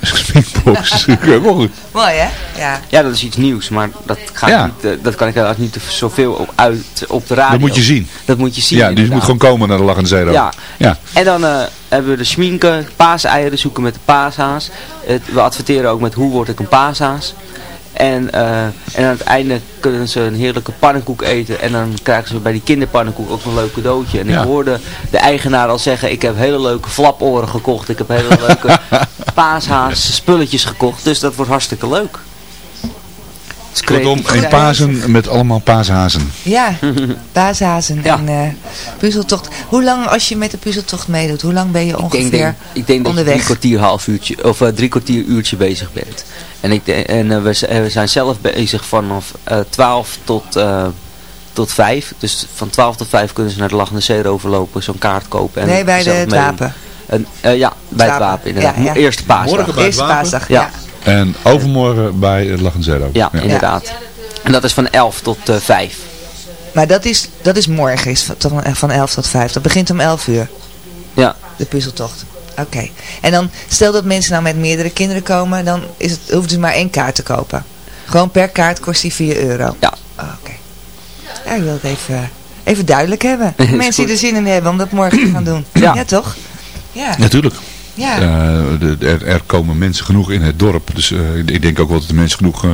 goed. mooi hè? Ja. Ja, dat is iets nieuws, maar dat, ga Ja. niet, eh, dat kan ik helaas niet te- zoveel op, uit op de radio. Dat moet je zien. Dat moet je zien, Ja, dus je moet gewoon komen naar de Lachende Zero. Ja. ja. En dan eh, hebben we de schminken, paaseieren zoeken met de paashaas. Het, we adverteren ook met hoe word ik een paashaas. En, eh, en aan het einde kunnen ze een heerlijke pannenkoek eten. En dan krijgen ze bij die kinderpannenkoek ook een leuk cadeautje. En Ja. ik hoorde de eigenaar al zeggen, ik heb hele leuke flaporen gekocht. Ik heb hele leuke [LAUGHS] paashaas spulletjes gekocht. Dus dat wordt hartstikke leuk. Kortom, een Pasen met allemaal paashazen. Ja, paashazen Ja. en eh, puzzeltocht. Hoe lang, als je met de puzzeltocht meedoet, hoe lang ben je Ik ongeveer denk, denk, ik denk dat je onderweg? drie kwartier, half uurtje, of eh, drie kwartier uurtje bezig bent. En, ik, denk- en eh, we, eh, zijn zelf bezig vanaf eh 12 tot, eh tot 5. Dus van 12 tot 5 kunnen ze naar de Lachende Zee overlopen, zo'n kaart kopen. En nee, bij de, wapen. En, eh, ja, bij het Wapen. inderdaad. Ja, ja. Eerste paasdag. Morgen bij het Eerste paasdag, Ja. Ja. En overmorgen bij het Lachenzero. Ja, inderdaad. En dat is van 11 tot uh, 5. Maar dat is, dat is morgen, is van, van 11 tot 5. Dat begint om 11 uur. Ja. De puzzeltocht. Oké. En dan, stel dat mensen nou met meerdere kinderen komen, dan is het, hoeft dus maar één kaart te kopen. Gewoon per kaart kost die 4 euro. Ja. Oh, Oké. Ja, ik wil het even, even duidelijk hebben. [LAUGHS] mensen die er zin in hebben om dat morgen te gaan doen. Ja, ja toch? Ja. Natuurlijk. Ja. Uh, de, er, er, komen mensen genoeg in het dorp. Dus uh, ik denk ook wel dat de mensen genoeg uh,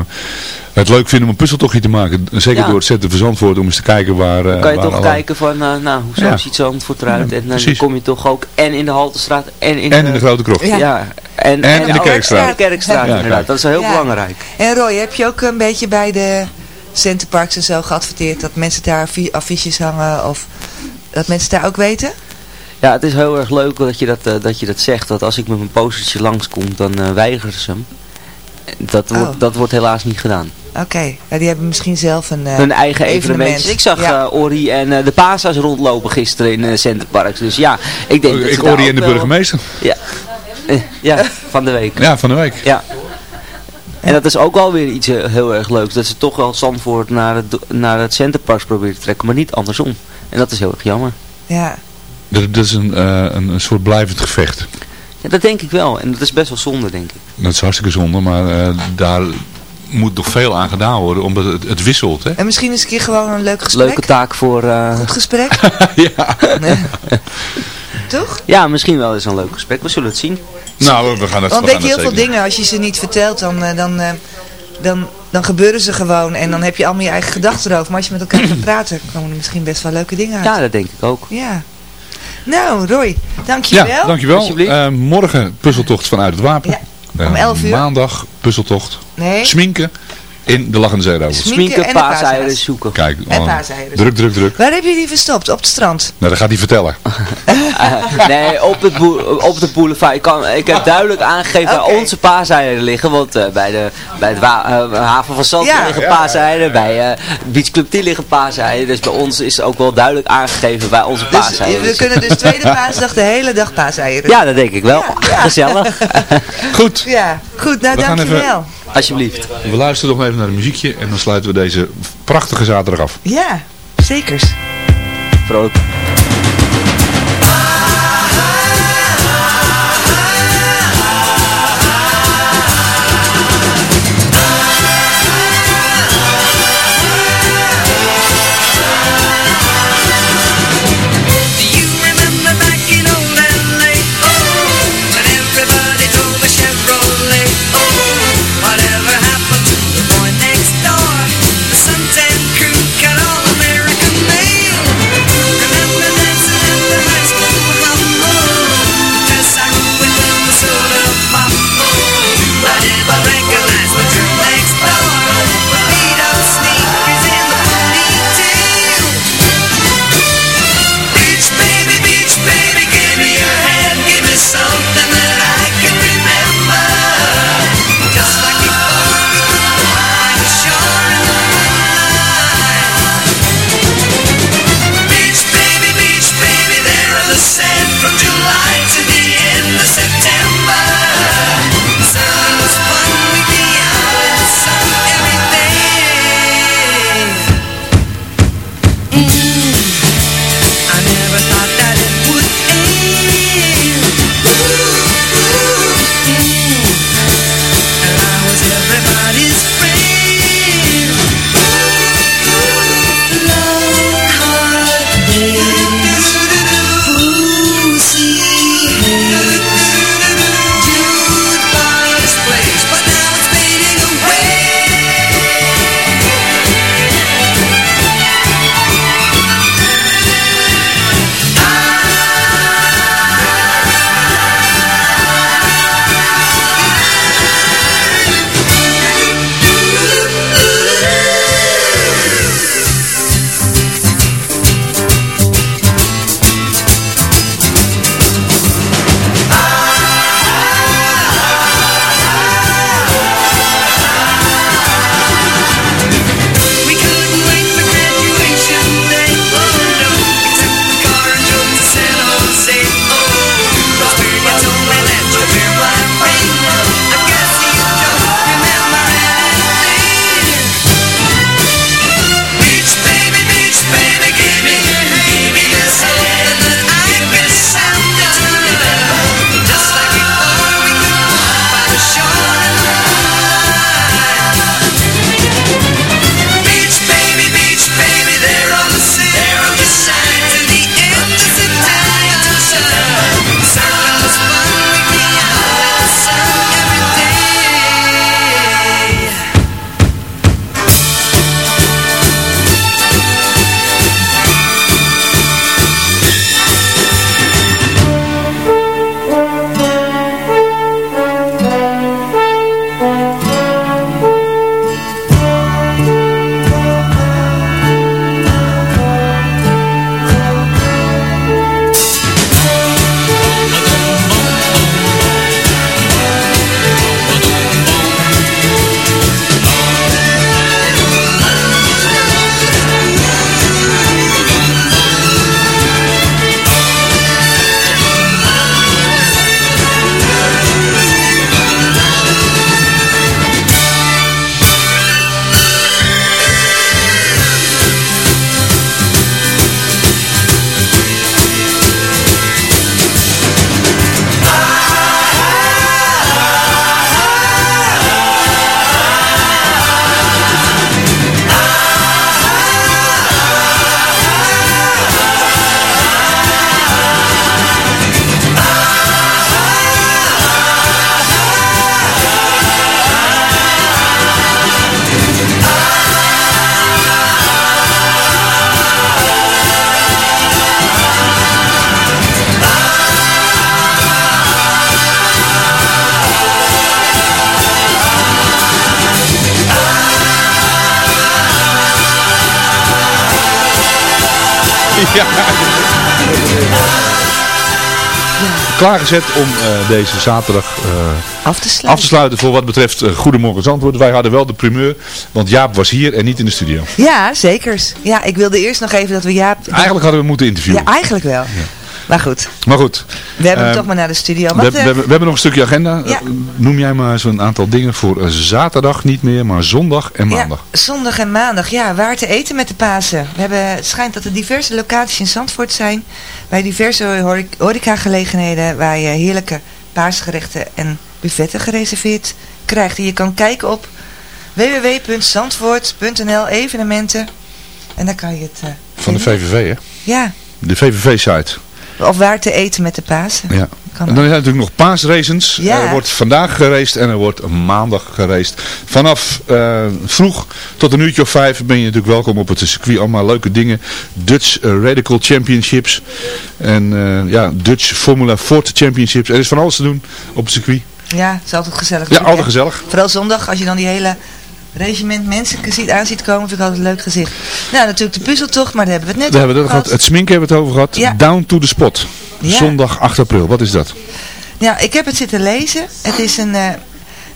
het leuk vinden om een puzzeltochtje te maken. Zeker Ja. door het zetten van Zandvoort om eens te kijken waar... Dan kan je waar toch alle- kijken van, nou, nou hoe zo Ja. ziet Zandvoort eruit. Ja, en dan precies. kom je toch ook en in de Haltestraat en in, En in de Grote Krocht. Ja. Ja. En, En in de Kerkstraat. in de Kerkstraat, Ja, inderdaad. Dat is wel heel Ja. belangrijk. En Roy, heb je ook een beetje bij de Centerparks en zo geadverteerd dat mensen daar affi- affiches hangen of dat mensen daar ook weten? Ja, het is heel erg leuk dat je dat, eh, dat, je dat zegt. Dat als ik met mijn postertje langskom, dan eh weigeren ze hem. Dat, wordt, Oh. dat wordt helaas niet gedaan. Oké, ja, die hebben misschien zelf een eh, Hun eigen evenement. Ik zag Ja. eh, Ori en eh, de Pasa's rondlopen gisteren in uh, Centerparks. Dus ja, ik denk dat ze Ik ook in de burgemeester. Ja. Ja, van de week. Ja, van de week. Ja. En dat is ook wel weer iets heel erg leuks. Dat ze toch wel Zandvoort naar het, naar het Centerparks proberen te trekken, maar niet andersom. En dat is heel erg jammer. Ja. Dat, dat is een, eh, een, een soort blijvend gevecht. Ja, dat denk ik wel. En dat is best wel zonde, denk ik. Dat is hartstikke zonde, maar eh, daar moet nog veel aan gedaan worden, omdat het, het wisselt. Hè? En misschien eens een keer gewoon een leuk gesprek. Leuke taak voor... eh, Goed gesprek. [LAUGHS] ja. Nee. [LAUGHS] Toch? ja, misschien wel eens een leuk gesprek. We zullen het zien. Nou, we gaan het Want weet gaan je, heel veel dingen, als je ze niet vertelt, dan, eh, dan, eh, dan, dan gebeuren ze gewoon. En dan heb je allemaal je eigen gedachten erover. Maar als je met elkaar gaat praten, komen er misschien best wel leuke dingen uit. Ja, dat denk ik ook. Ja. Nou, Roy, dankjewel. Ja, dankjewel. Eh, morgen puzzeltocht vanuit het Wapen. Ja, Eh, om 11 uur. Maandag puzzeltocht. Nee. Sminken in de Lachende Zeerover. Sminken paaseieren zoeken. Kijk, En oh, paaseieren. druk, druk, druk. Waar heb je die verstopt? Op het strand? Nou, dat gaat hij vertellen. [LAUGHS] Nee, op, het op de boulevard. Ik, kan, ik heb duidelijk aangegeven waar onze paaseieren liggen. Want eh, bij, de, bij het eh, haven van Ja. liggen paaseieren. Bij eh Beach Club 10 liggen paaseieren. Dus bij ons is ook wel duidelijk aangegeven waar onze Dus paaseieren we zitten. kunnen dus tweede [LAUGHS] paasdag de hele dag paaseieren. Ja, dat denk ik wel. Gezellig. Goed, Ja, goed. Nou, We dankjewel. Alsjeblieft. we luisteren nog even naar een muziekje en dan sluiten we deze prachtige zaterdag af. Ja, zekers. Vrolijk. Klaargezet om eh, deze zaterdag eh, Af te sluiten. af te sluiten voor wat betreft eh, Goedemorgen Zandvoort. Wij hadden wel de primeur, want Jaap was hier en niet in de studio. Ja, zekers. Ja, ik wilde eerst nog even dat we Jaap... Eigenlijk hadden we moeten interviewen. Ja, eigenlijk wel. Maar goed, Maar goed. we hebben hem Eh, toch maar naar de studio. We, Wat, eh, we, hebben, we hebben nog een stukje agenda. Ja. Eh, Noem jij maar zo'n aantal dingen voor eh, zaterdag niet meer, maar zondag en maandag. Ja, zondag en maandag. Ja, waar te eten met de Pasen. We hebben, het schijnt dat er diverse locaties in Zandvoort zijn. Bij diverse horecagelegenheden waar je heerlijke paasgerechten en buffetten gereserveerd krijgt. En je kan kijken op www.zandvoort.nl evenementen. En dan kan je het... Van de. VVV, hè? Ja, De VVV-site. Of waar te eten met de Pasen. Ja. En dan zijn er natuurlijk nog paasraces. Ja. Er wordt vandaag geraced en er wordt maandag geraced. Vanaf eh, vroeg tot een uurtje of vijf ben je natuurlijk welkom op het circuit. Allemaal leuke dingen. Dutch Radical Championships. En eh, ja, Dutch Formula Ford Championships. Er is van alles te doen op het circuit. Ja, het is altijd gezellig. Ja, altijd gezellig. Vooral zondag, als je dan die hele regiment mensen ziet, aan ziet komen, vind ik altijd een leuk gezicht. Nou, natuurlijk de puzzeltocht, maar daar hebben we het net Daar hebben we over het gehad. Het sminken hebben we het over gehad. Ja. Down to the spot. Ja. Zondag 8 april. Wat is dat? Ja, ik heb het zitten lezen. Het is een, eh,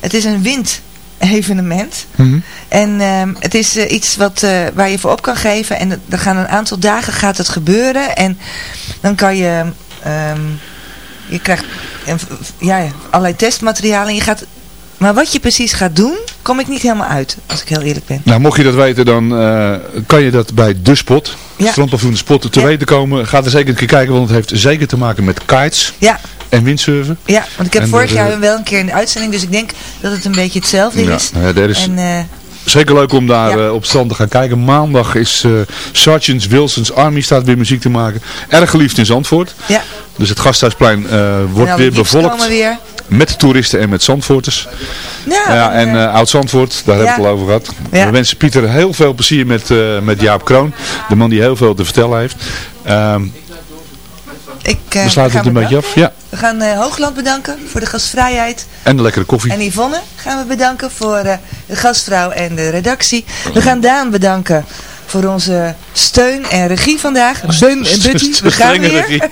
het is een windevenement. Mhm. En ehm, het is eh, iets wat, eh, waar je voor op kan geven. En er gaan een aantal dagen gaat het gebeuren. En dan kan je... ehm, je krijgt ja, allerlei testmaterialen. En je gaat, maar wat je precies gaat doen, kom ik niet helemaal uit. Als ik heel eerlijk ben. Nou, mocht je dat weten, dan eh, kan je dat bij De Spot, Ja. strandpavioen De Spot, te Ja. weten komen. Ga er zeker een keer kijken, want het heeft zeker te maken met kites Ja. en windsurfen. Ja, want ik heb En vorig er, jaar eh, wel een keer in de uitzending. Dus ik denk dat het een beetje hetzelfde Ja, is. nou ja, dat is En, eh, zeker leuk om daar op strand te gaan kijken. Maandag is eh Sergeant Wilson's Army staat weer muziek te maken. Erg geliefd in Zandvoort. ja. Dus het gasthuisplein wordt weer bevolkt komen weer. Met toeristen en met Zandvoorters. Ja, Ja, en eh, eh, Oud-Zandvoort, daar hebben we het al over gehad. Ja. We wensen Pieter heel veel plezier met, eh, met Jaap Kroon. De man die heel veel te vertellen heeft. Ehm, ik, eh, we sluiten het een beetje af. Ja. We gaan Hoogland bedanken voor de gastvrijheid. En de lekkere koffie. En Yvonne gaan we bedanken voor de gastvrouw en de redactie. We gaan Daan bedanken voor onze steun en regie vandaag. Ben en Betty, we gaan weer. regie.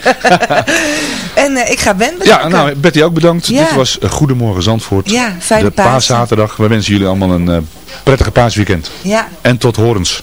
[LAUGHS] en eh, ik ga Ben Ja, bedanken. nou, Betty ook bedankt. Ja. Dit was eh, Goedemorgen Zandvoort. Ja, fijne De paaszaterdag. We wensen jullie allemaal een eh, prettige paasweekend. Ja. En tot horens.